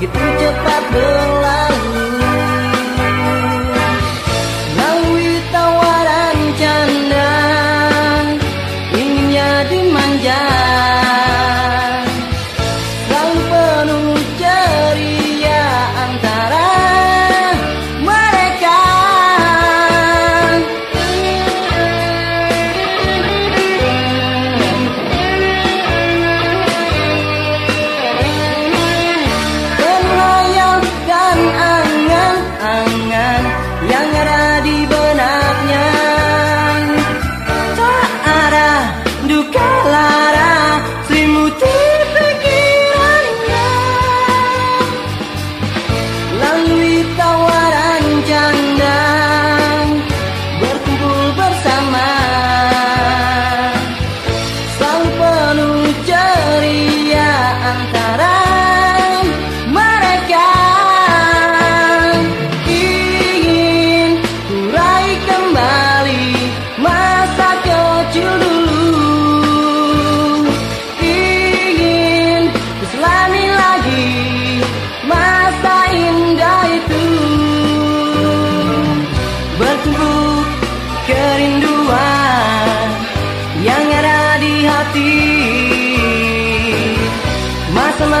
get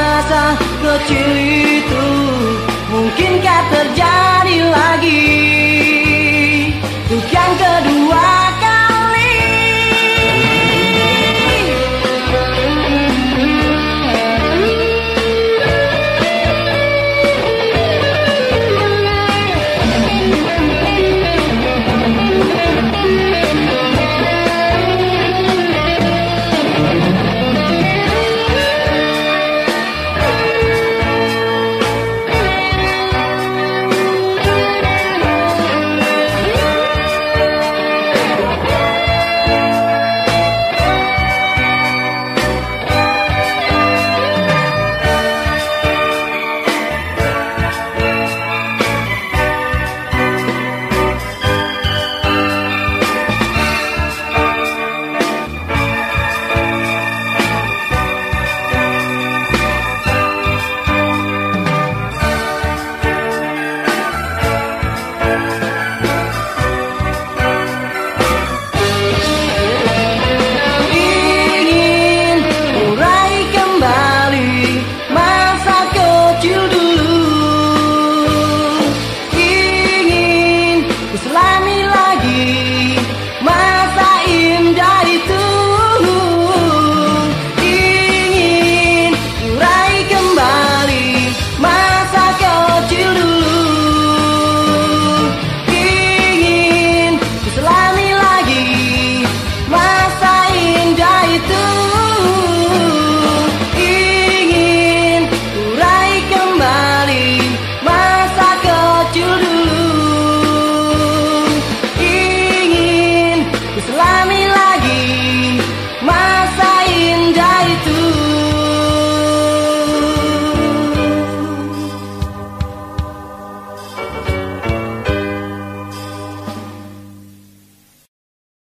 Masa-masa kecil itu Mungkinkah terjadi lagi? Untuk yang kedua